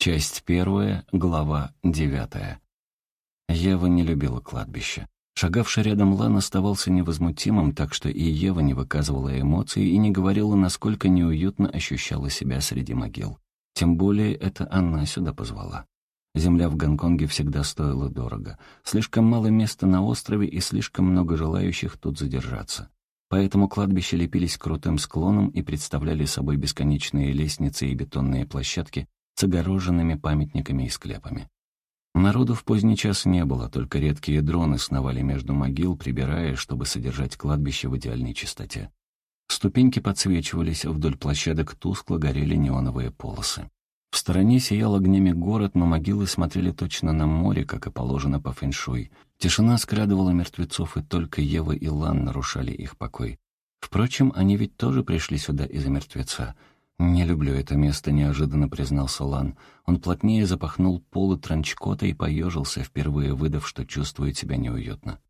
Часть первая, глава девятая. Ева не любила кладбище. Шагавший рядом Лан оставался невозмутимым, так что и Ева не выказывала эмоций и не говорила, насколько неуютно ощущала себя среди могил. Тем более это она сюда позвала. Земля в Гонконге всегда стоила дорого. Слишком мало места на острове и слишком много желающих тут задержаться. Поэтому кладбища лепились крутым склоном и представляли собой бесконечные лестницы и бетонные площадки, с огороженными памятниками и склепами. Народу в поздний час не было, только редкие дроны сновали между могил, прибирая, чтобы содержать кладбище в идеальной чистоте. Ступеньки подсвечивались, вдоль площадок тускло горели неоновые полосы. В стороне сиял огнями город, но могилы смотрели точно на море, как и положено по фэншуй. Тишина скрадывала мертвецов, и только Ева и Лан нарушали их покой. Впрочем, они ведь тоже пришли сюда из-за мертвеца — «Не люблю это место», — неожиданно признался Лан. Он плотнее запахнул полы транчкота и поежился, впервые выдав, что чувствует себя неуютно.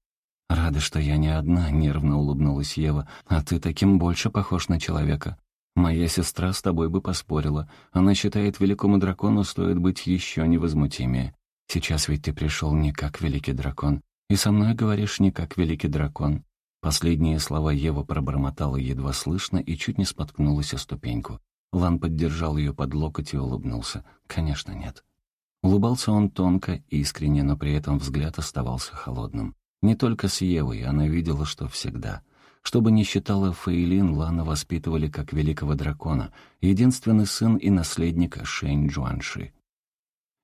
«Рада, что я не одна», — нервно улыбнулась Ева. «А ты таким больше похож на человека. Моя сестра с тобой бы поспорила. Она считает, великому дракону стоит быть еще невозмутимее. Сейчас ведь ты пришел не как великий дракон, и со мной говоришь не как великий дракон». Последние слова Ева пробормотала едва слышно и чуть не споткнулась о ступеньку. Лан поддержал ее под локоть и улыбнулся. «Конечно, нет». Улыбался он тонко, искренне, но при этом взгляд оставался холодным. Не только с Евой, она видела, что всегда. Что бы ни считала Фейлин, Лана воспитывали как великого дракона, единственный сын и наследник Шэнь Джуанши.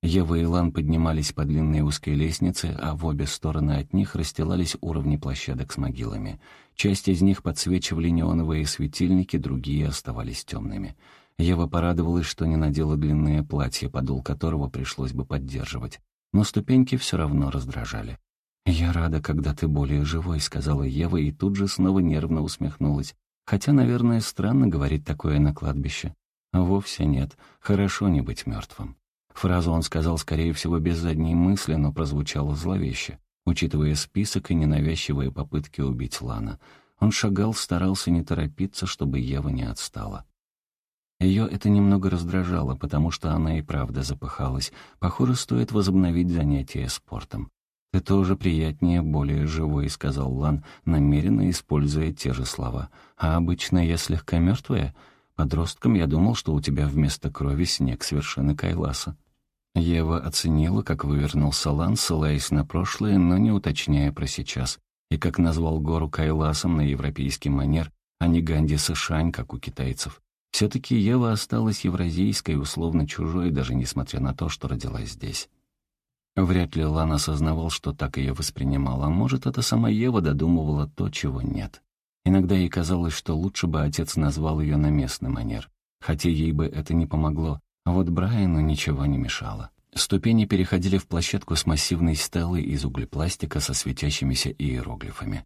Ева и Лан поднимались по длинной узкой лестнице, а в обе стороны от них расстилались уровни площадок с могилами. Часть из них подсвечивали неоновые светильники, другие оставались темными. Ева порадовалась, что не надела длинное платье, подол которого пришлось бы поддерживать. Но ступеньки все равно раздражали. «Я рада, когда ты более живой», — сказала Ева и тут же снова нервно усмехнулась. Хотя, наверное, странно говорить такое на кладбище. Вовсе нет. Хорошо не быть мертвым. Фразу он сказал, скорее всего, без задней мысли, но прозвучало зловеще, учитывая список и ненавязчивые попытки убить Лана. Он шагал, старался не торопиться, чтобы Ева не отстала. Ее это немного раздражало, потому что она и правда запыхалась. Похоже, стоит возобновить занятия спортом. «Ты тоже приятнее, более живой», — сказал Лан, намеренно используя те же слова. «А обычно я слегка мертвая. Подростком я думал, что у тебя вместо крови снег с вершины Кайласа». Ева оценила, как вывернулся Лан, ссылаясь на прошлое, но не уточняя про сейчас, и как назвал гору Кайласом на европейский манер, а не Ганди Сышань, как у китайцев. Все-таки Ева осталась евразийской, условно чужой, даже несмотря на то, что родилась здесь. Вряд ли Лан осознавал, что так ее воспринимал, а может, это сама Ева додумывала то, чего нет. Иногда ей казалось, что лучше бы отец назвал ее на местный манер, хотя ей бы это не помогло, а вот Брайану ничего не мешало. Ступени переходили в площадку с массивной стелой из углепластика со светящимися иероглифами.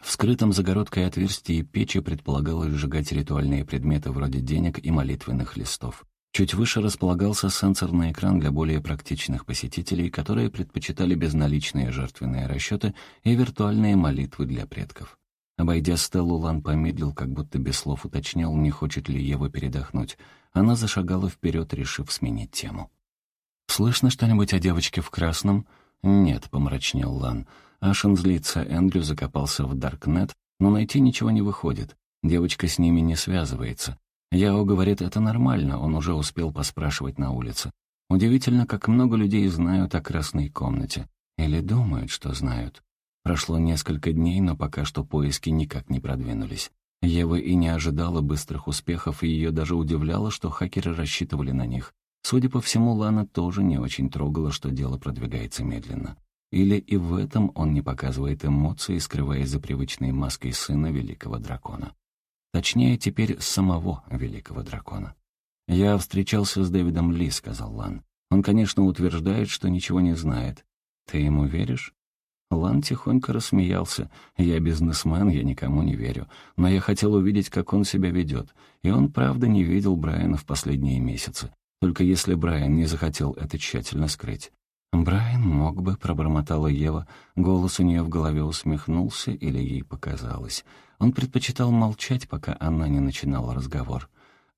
В скрытом загородкой отверстии печи предполагалось сжигать ритуальные предметы вроде денег и молитвенных листов. Чуть выше располагался сенсорный экран для более практичных посетителей, которые предпочитали безналичные жертвенные расчеты и виртуальные молитвы для предков. Обойдя Стеллу, Лан помедлил, как будто без слов уточнял, не хочет ли Ева передохнуть. Она зашагала вперед, решив сменить тему. «Слышно что-нибудь о девочке в красном?» «Нет», — помрачнел Лан. Ашен злится, Эндрю закопался в Даркнет, но найти ничего не выходит. Девочка с ними не связывается. Яо говорит, это нормально, он уже успел поспрашивать на улице. Удивительно, как много людей знают о красной комнате. Или думают, что знают. Прошло несколько дней, но пока что поиски никак не продвинулись. Ева и не ожидала быстрых успехов, и ее даже удивляло, что хакеры рассчитывали на них. Судя по всему, Лана тоже не очень трогала, что дело продвигается медленно. Или и в этом он не показывает эмоции, скрываясь за привычной маской сына великого дракона. Точнее, теперь самого великого дракона. «Я встречался с Дэвидом Ли», — сказал Лан. «Он, конечно, утверждает, что ничего не знает. Ты ему веришь?» Лан тихонько рассмеялся. «Я бизнесмен, я никому не верю. Но я хотел увидеть, как он себя ведет. И он, правда, не видел Брайана в последние месяцы. Только если Брайан не захотел это тщательно скрыть. «Брайан мог бы», — пробормотала Ева. Голос у нее в голове усмехнулся или ей показалось. Он предпочитал молчать, пока она не начинала разговор.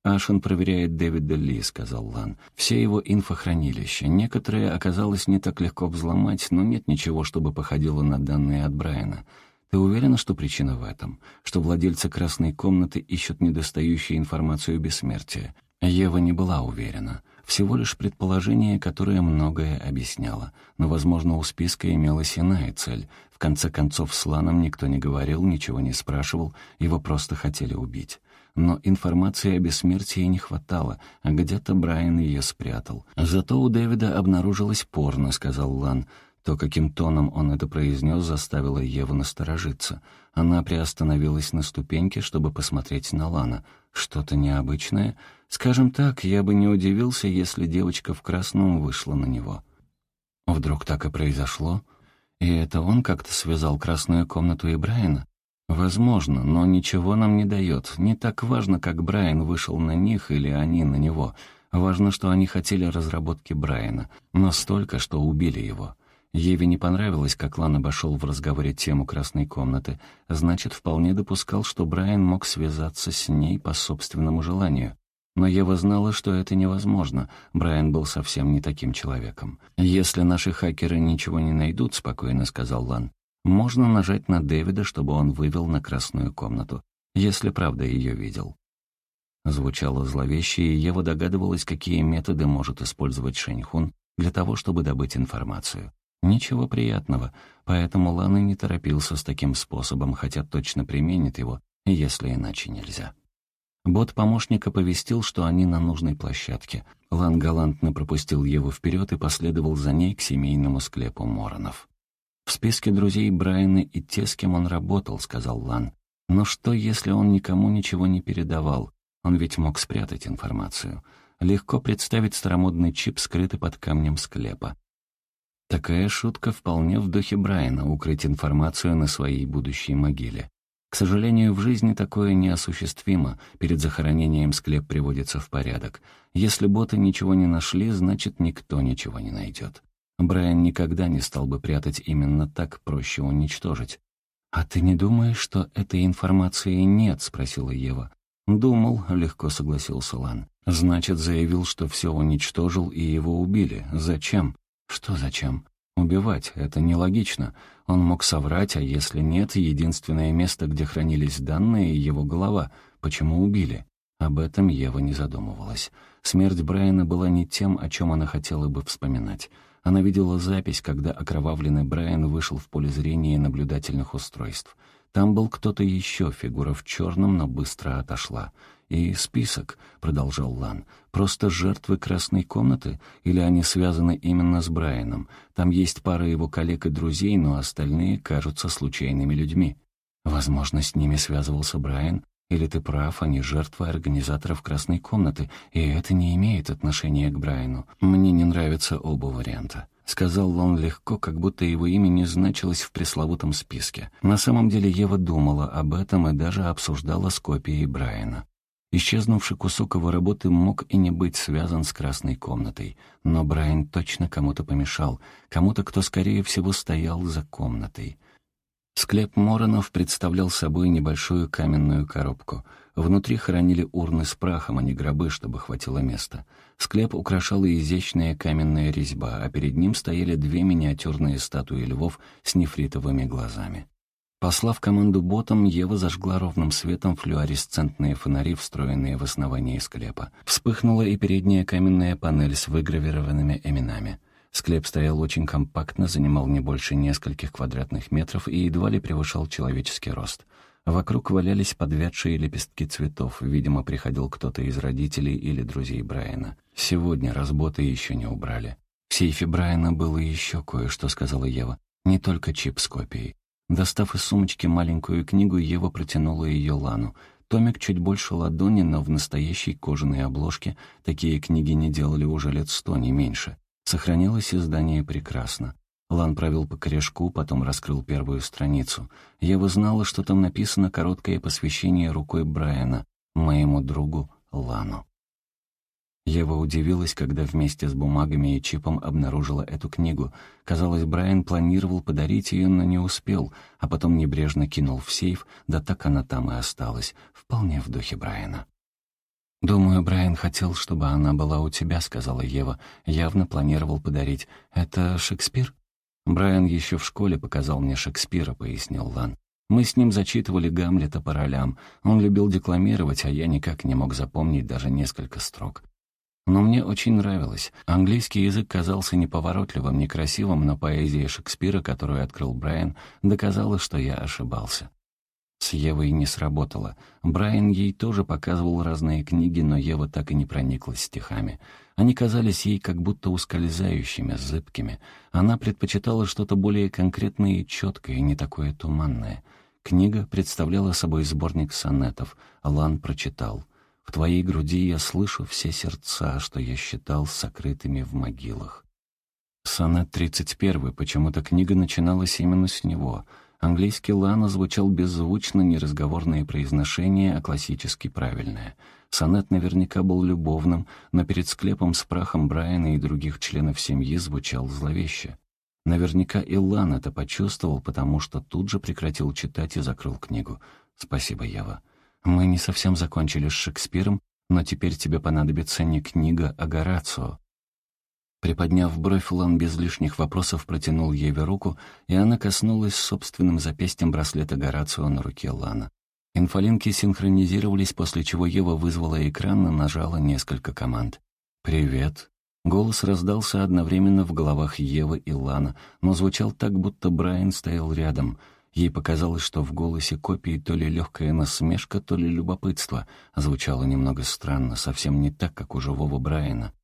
«Ашен проверяет Дэвида Ли», — сказал Лан. «Все его инфохранилища. Некоторые оказалось не так легко взломать, но нет ничего, чтобы походило на данные от Брайана. Ты уверена, что причина в этом? Что владельцы красной комнаты ищут недостающую информацию бессмертия?» Ева не была уверена. Всего лишь предположение, которое многое объясняло. Но, возможно, у списка имелась иная цель. В конце концов, с Ланом никто не говорил, ничего не спрашивал, его просто хотели убить. Но информации о бессмертии не хватало, а где-то Брайан ее спрятал. «Зато у Дэвида обнаружилось порно», — сказал Лан. То, каким тоном он это произнес, заставило Еву насторожиться. Она приостановилась на ступеньке, чтобы посмотреть на Лана. Что-то необычное? Скажем так, я бы не удивился, если девочка в красном вышла на него. Вдруг так и произошло? И это он как-то связал красную комнату и Брайана? Возможно, но ничего нам не дает. Не так важно, как Брайан вышел на них или они на него. Важно, что они хотели разработки Брайана. Настолько, что убили его. Еве не понравилось, как Лан обошел в разговоре тему красной комнаты. Значит, вполне допускал, что Брайан мог связаться с ней по собственному желанию. Но Ева знала, что это невозможно. Брайан был совсем не таким человеком. «Если наши хакеры ничего не найдут», — спокойно сказал Лан, «можно нажать на Дэвида, чтобы он вывел на красную комнату, если правда ее видел». Звучало зловеще, и Ева догадывалась, какие методы может использовать Шэньхун для того, чтобы добыть информацию. Ничего приятного, поэтому Лан и не торопился с таким способом, хотя точно применит его, если иначе нельзя. Бот помощника повестил, что они на нужной площадке. Лан галантно пропустил его вперед и последовал за ней к семейному склепу Моронов. «В списке друзей Брайана и те, с кем он работал», — сказал Лан. «Но что, если он никому ничего не передавал? Он ведь мог спрятать информацию. Легко представить старомодный чип, скрытый под камнем склепа. Такая шутка вполне в духе Брайана — укрыть информацию на своей будущей могиле. К сожалению, в жизни такое неосуществимо. Перед захоронением склеп приводится в порядок. Если боты ничего не нашли, значит, никто ничего не найдет. Брайан никогда не стал бы прятать именно так, проще уничтожить. «А ты не думаешь, что этой информации нет?» — спросила Ева. «Думал», — легко согласился Лан. «Значит, заявил, что все уничтожил и его убили. Зачем?» Что зачем? Убивать — это нелогично. Он мог соврать, а если нет, единственное место, где хранились данные — его голова. Почему убили? Об этом Ева не задумывалась. Смерть Брайана была не тем, о чем она хотела бы вспоминать. Она видела запись, когда окровавленный Брайан вышел в поле зрения наблюдательных устройств. Там был кто-то еще, фигура в черном, но быстро отошла. «И список», — продолжал Лан, — «просто жертвы красной комнаты? Или они связаны именно с Брайаном? Там есть пара его коллег и друзей, но остальные кажутся случайными людьми. Возможно, с ними связывался Брайан, или ты прав, они жертвы организаторов красной комнаты, и это не имеет отношения к Брайану. Мне не нравятся оба варианта». — сказал он легко, как будто его имя не значилось в пресловутом списке. На самом деле Ева думала об этом и даже обсуждала с копией Брайана. Исчезнувший кусок его работы мог и не быть связан с красной комнатой, но Брайан точно кому-то помешал, кому-то, кто, скорее всего, стоял за комнатой. Склеп Моронов представлял собой небольшую каменную коробку. Внутри хоронили урны с прахом, а не гробы, чтобы хватило места. Склеп украшала изящная каменная резьба, а перед ним стояли две миниатюрные статуи львов с нефритовыми глазами. Послав команду ботом, Ева зажгла ровным светом флюоресцентные фонари, встроенные в основание склепа. Вспыхнула и передняя каменная панель с выгравированными именами. Склеп стоял очень компактно, занимал не больше нескольких квадратных метров и едва ли превышал человеческий рост. Вокруг валялись подвядшие лепестки цветов. Видимо, приходил кто-то из родителей или друзей Брайана. Сегодня разботы еще не убрали. В сейфе Брайана было еще кое-что, сказала Ева. Не только чип с копией. Достав из сумочки маленькую книгу, Ева протянула ее Лану. Томик чуть больше ладони, но в настоящей кожаной обложке такие книги не делали уже лет сто, не меньше. Сохранилось издание прекрасно. Лан провел по корешку, потом раскрыл первую страницу. Ева знала, что там написано короткое посвящение рукой Брайана, моему другу Лану. Ева удивилась, когда вместе с бумагами и чипом обнаружила эту книгу. Казалось, Брайан планировал подарить ее, но не успел, а потом небрежно кинул в сейф, да так она там и осталась, вполне в духе Брайана. «Думаю, Брайан хотел, чтобы она была у тебя», — сказала Ева. «Явно планировал подарить. Это Шекспир?» «Брайан еще в школе показал мне Шекспира», — пояснил Лан. «Мы с ним зачитывали Гамлета по ролям. Он любил декламировать, а я никак не мог запомнить даже несколько строк. Но мне очень нравилось. Английский язык казался неповоротливым, некрасивым, но поэзия Шекспира, которую открыл Брайан, доказала, что я ошибался. С Евой не сработало. Брайан ей тоже показывал разные книги, но Ева так и не прониклась стихами. Они казались ей как будто ускользающими, зыбкими. Она предпочитала что-то более конкретное и четкое, не такое туманное. Книга представляла собой сборник сонетов. Лан прочитал. «В твоей груди я слышу все сердца, что я считал сокрытыми в могилах». Сонет 31, почему-то книга начиналась именно с него — Английский лана звучал беззвучно, неразговорное произношение, а классически правильное. Сонет наверняка был любовным, но перед склепом с прахом Брайана и других членов семьи звучал зловеще. Наверняка и Лан это почувствовал, потому что тут же прекратил читать и закрыл книгу. «Спасибо, Ева. Мы не совсем закончили с Шекспиром, но теперь тебе понадобится не книга, а Горацио. Приподняв бровь, Лан без лишних вопросов протянул Еве руку, и она коснулась собственным запястьем браслета Горацио на руке Лана. Инфолинки синхронизировались, после чего Ева вызвала экран и нажала несколько команд. «Привет». Голос раздался одновременно в головах Евы и Лана, но звучал так, будто Брайан стоял рядом. Ей показалось, что в голосе копии то ли легкая насмешка, то ли любопытство. Звучало немного странно, совсем не так, как у живого Брайана.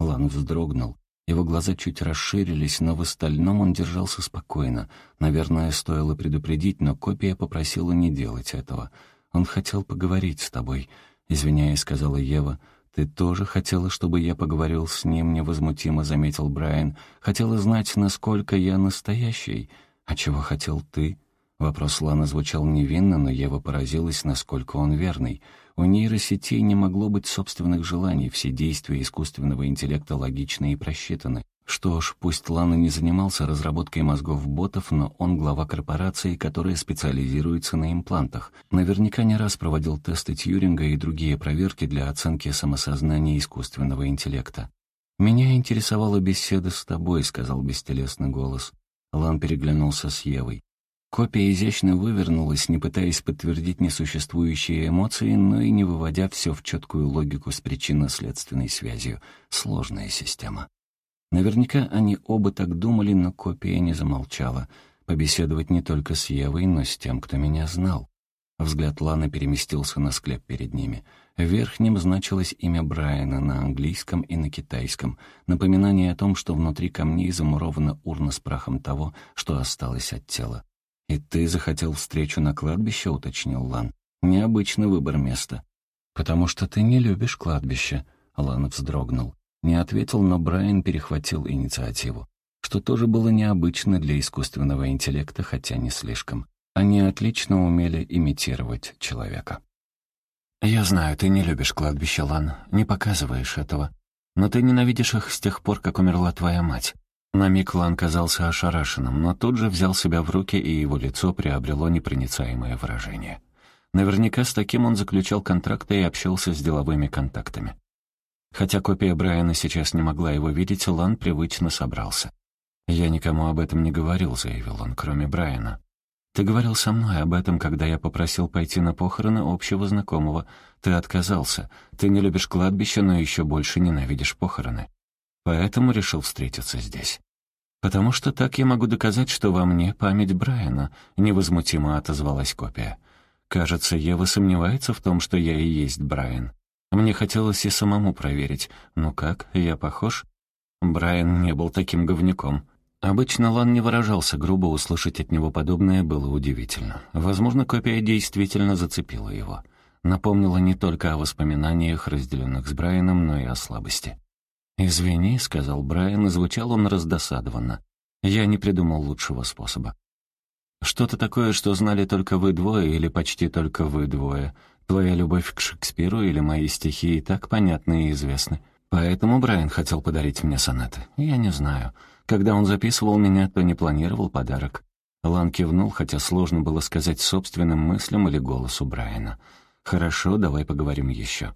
Лан вздрогнул. Его глаза чуть расширились, но в остальном он держался спокойно. Наверное, стоило предупредить, но копия попросила не делать этого. «Он хотел поговорить с тобой», — извиняясь, сказала Ева. «Ты тоже хотела, чтобы я поговорил с ним?» — невозмутимо заметил Брайан. «Хотела знать, насколько я настоящий. А чего хотел ты?» Вопрос Лана звучал невинно, но Ева поразилась, насколько он верный — у нейросетей не могло быть собственных желаний, все действия искусственного интеллекта логичны и просчитаны. Что ж, пусть Лана не занимался разработкой мозгов ботов, но он глава корпорации, которая специализируется на имплантах. Наверняка не раз проводил тесты Тьюринга и другие проверки для оценки самосознания искусственного интеллекта. «Меня интересовала беседа с тобой», — сказал бестелесный голос. Лан переглянулся с Евой. Копия изящно вывернулась, не пытаясь подтвердить несуществующие эмоции, но и не выводя все в четкую логику с причинно-следственной связью. Сложная система. Наверняка они оба так думали, но копия не замолчала. Побеседовать не только с Евой, но с тем, кто меня знал. Взгляд Ланы переместился на склеп перед ними. В верхнем значилось имя Брайана на английском и на китайском, напоминание о том, что внутри камней замурована урна с прахом того, что осталось от тела. «И ты захотел встречу на кладбище?» — уточнил Лан. «Необычный выбор места». «Потому что ты не любишь кладбище», — Лан вздрогнул. Не ответил, но Брайан перехватил инициативу, что тоже было необычно для искусственного интеллекта, хотя не слишком. Они отлично умели имитировать человека. «Я знаю, ты не любишь кладбище, Лан, не показываешь этого. Но ты ненавидишь их с тех пор, как умерла твоя мать. На миг Лан казался ошарашенным, но тут же взял себя в руки, и его лицо приобрело непроницаемое выражение. Наверняка с таким он заключал контракты и общался с деловыми контактами. Хотя копия Брайана сейчас не могла его видеть, Лан привычно собрался. «Я никому об этом не говорил», — заявил он, — «кроме Брайана. Ты говорил со мной об этом, когда я попросил пойти на похороны общего знакомого. Ты отказался. Ты не любишь кладбище, но еще больше ненавидишь похороны. Поэтому решил встретиться здесь. «Потому что так я могу доказать, что во мне память Брайана», — невозмутимо отозвалась копия. «Кажется, Ева сомневается в том, что я и есть Брайан. Мне хотелось и самому проверить. Ну как, я похож?» Брайан не был таким говнюком. Обычно Лан не выражался грубо, услышать от него подобное было удивительно. Возможно, копия действительно зацепила его. Напомнила не только о воспоминаниях, разделенных с Брайаном, но и о слабости. «Извини», — сказал Брайан, и звучал он раздосадованно. «Я не придумал лучшего способа». «Что-то такое, что знали только вы двое или почти только вы двое. Твоя любовь к Шекспиру или мои стихи и так понятны и известны. Поэтому Брайан хотел подарить мне сонеты. Я не знаю. Когда он записывал меня, то не планировал подарок». Лан кивнул, хотя сложно было сказать собственным мыслям или голосу Брайана. «Хорошо, давай поговорим еще».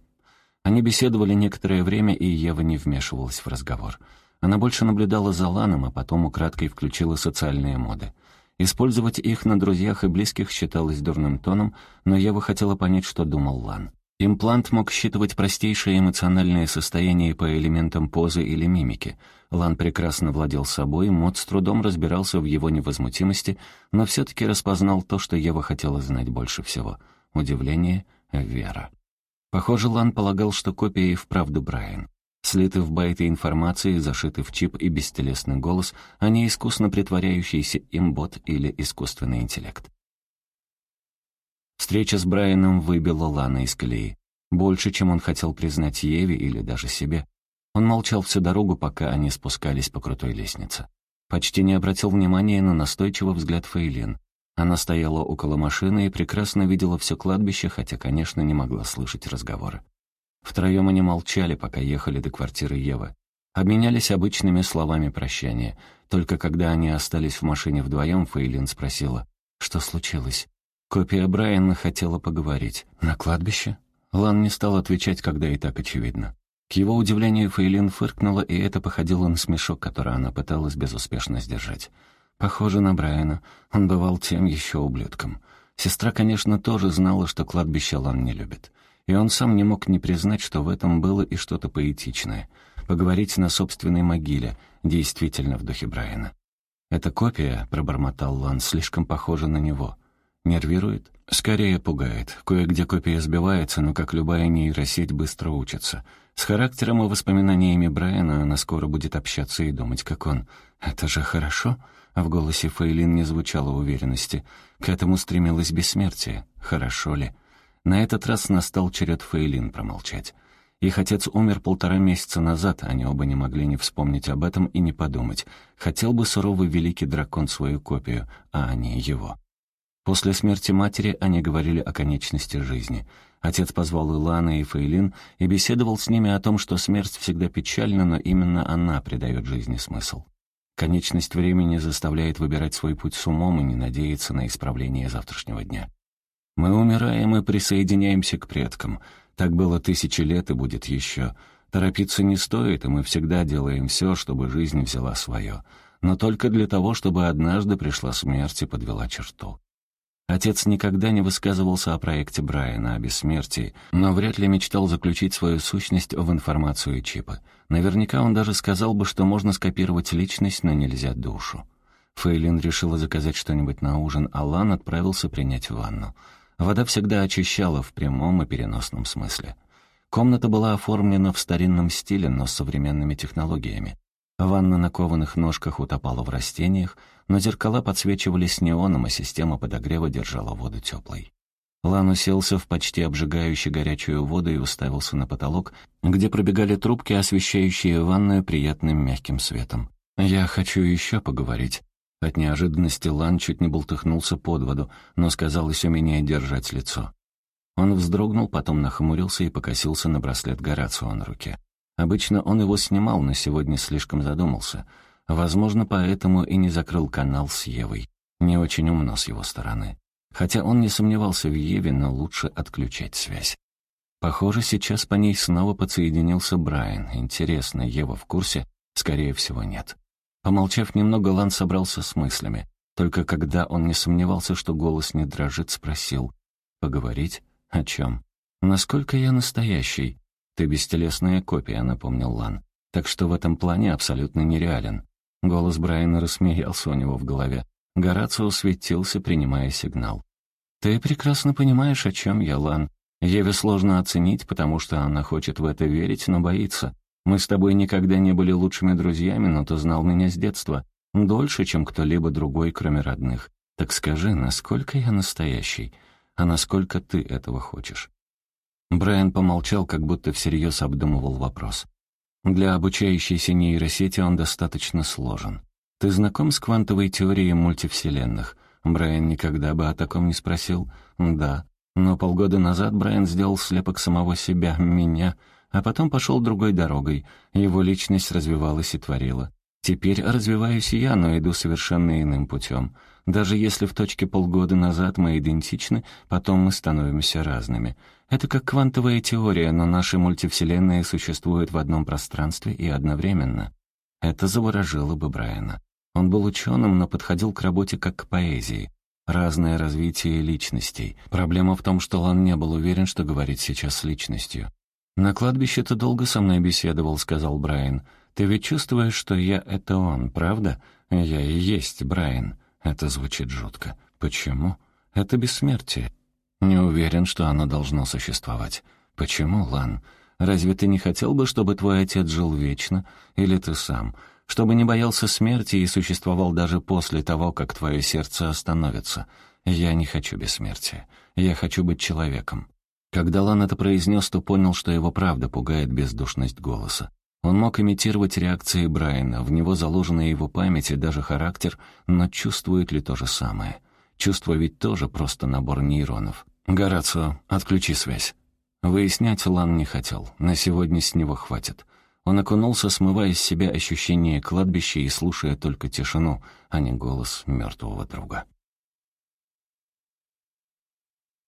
Они беседовали некоторое время, и Ева не вмешивалась в разговор. Она больше наблюдала за Ланом, а потом украдкой включила социальные моды. Использовать их на друзьях и близких считалось дурным тоном, но Ева хотела понять, что думал Лан. Имплант мог считывать простейшие эмоциональные состояния по элементам позы или мимики. Лан прекрасно владел собой, Мод с трудом разбирался в его невозмутимости, но все-таки распознал то, что Ева хотела знать больше всего. Удивление, вера. Похоже, Лан полагал, что копия и вправду Брайан. Слиты в байты информации, зашиты в чип и бестелесный голос, а не искусно притворяющийся имбот или искусственный интеллект. Встреча с Брайаном выбила Лана из колеи. Больше, чем он хотел признать Еве или даже себе. Он молчал всю дорогу, пока они спускались по крутой лестнице. Почти не обратил внимания на настойчивый взгляд Фейлин. Она стояла около машины и прекрасно видела все кладбище, хотя, конечно, не могла слышать разговоры. Втроем они молчали, пока ехали до квартиры Евы. Обменялись обычными словами прощания. Только когда они остались в машине вдвоем, Фейлин спросила, что случилось. Копия Брайана хотела поговорить. «На кладбище?» Лан не стал отвечать, когда и так очевидно. К его удивлению, Фейлин фыркнула, и это походило на смешок, который она пыталась безуспешно сдержать. Похоже на Брайана. Он бывал тем еще ублюдком. Сестра, конечно, тоже знала, что кладбище Лан не любит. И он сам не мог не признать, что в этом было и что-то поэтичное. Поговорить на собственной могиле, действительно в духе Брайана. «Эта копия», — пробормотал Лан, — «слишком похожа на него». Нервирует? Скорее пугает. Кое-где копия сбивается, но, как любая нейросеть, быстро учится. С характером и воспоминаниями Брайана она скоро будет общаться и думать, как он. «Это же хорошо?» А в голосе Фейлин не звучало уверенности. К этому стремилось бессмертие. Хорошо ли? На этот раз настал черед Фейлин промолчать. Их отец умер полтора месяца назад, они оба не могли не вспомнить об этом и не подумать. Хотел бы суровый великий дракон свою копию, а не его. После смерти матери они говорили о конечности жизни. Отец позвал Илана и Фейлин и беседовал с ними о том, что смерть всегда печальна, но именно она придает жизни смысл. Конечность времени заставляет выбирать свой путь с умом и не надеяться на исправление завтрашнего дня. Мы умираем и присоединяемся к предкам. Так было тысячи лет и будет еще. Торопиться не стоит, и мы всегда делаем все, чтобы жизнь взяла свое. Но только для того, чтобы однажды пришла смерть и подвела черту. Отец никогда не высказывался о проекте Брайана, о бессмертии, но вряд ли мечтал заключить свою сущность в информацию чипа. Наверняка он даже сказал бы, что можно скопировать личность, но нельзя душу. Фейлин решила заказать что-нибудь на ужин, а Лан отправился принять ванну. Вода всегда очищала в прямом и переносном смысле. Комната была оформлена в старинном стиле, но с современными технологиями. Ванна на кованых ножках утопала в растениях, но зеркала подсвечивались неоном, а система подогрева держала воду теплой. Лан уселся в почти обжигающую горячую воду и уставился на потолок, где пробегали трубки, освещающие ванную приятным мягким светом. «Я хочу еще поговорить». От неожиданности Лан чуть не болтыхнулся под воду, но сказалось умение держать лицо. Он вздрогнул, потом нахмурился и покосился на браслет Горацио на руке. Обычно он его снимал, но сегодня слишком задумался. Возможно, поэтому и не закрыл канал с Евой. Не очень умно с его стороны. Хотя он не сомневался в Еве, но лучше отключать связь. Похоже, сейчас по ней снова подсоединился Брайан. Интересно, Ева в курсе? Скорее всего, нет. Помолчав немного, Лан собрался с мыслями. Только когда он не сомневался, что голос не дрожит, спросил. «Поговорить? О чем? Насколько я настоящий? «Ты бестелесная копия», — напомнил Лан. «Так что в этом плане абсолютно нереален». Голос Брайана рассмеялся у него в голове. Горацио светился, принимая сигнал. «Ты прекрасно понимаешь, о чем я, Лан. Еве сложно оценить, потому что она хочет в это верить, но боится. Мы с тобой никогда не были лучшими друзьями, но ты знал меня с детства. Дольше, чем кто-либо другой, кроме родных. Так скажи, насколько я настоящий, а насколько ты этого хочешь?» Брайан помолчал, как будто всерьез обдумывал вопрос. Для обучающейся нейросети он достаточно сложен. Ты знаком с квантовой теорией мультивселенных? Брайан никогда бы о таком не спросил. Да. Но полгода назад Брайан сделал слепок самого себя, меня, а потом пошел другой дорогой. Его личность развивалась и творила. Теперь развиваюсь я, но иду совершенно иным путем. Даже если в точке полгода назад мы идентичны, потом мы становимся разными. Это как квантовая теория, но наши мультивселенные существуют в одном пространстве и одновременно. Это заворожило бы Брайана. Он был ученым, но подходил к работе как к поэзии. Разное развитие личностей. Проблема в том, что Лан не был уверен, что говорит сейчас с личностью. «На кладбище ты долго со мной беседовал», — сказал Брайан. Ты ведь чувствуешь, что я — это он, правда? Я и есть Брайан. Это звучит жутко. Почему? Это бессмертие. Не уверен, что оно должно существовать. Почему, Лан? Разве ты не хотел бы, чтобы твой отец жил вечно? Или ты сам? Чтобы не боялся смерти и существовал даже после того, как твое сердце остановится. Я не хочу бессмертия. Я хочу быть человеком. Когда Лан это произнес, то понял, что его правда пугает бездушность голоса. Он мог имитировать реакции Брайана, в него заложена его память и даже характер, но чувствует ли то же самое? Чувство ведь тоже просто набор нейронов. «Горацио, отключи связь». Выяснять Лан не хотел, на сегодня с него хватит. Он окунулся, смывая с себя ощущение кладбища и слушая только тишину, а не голос мертвого друга.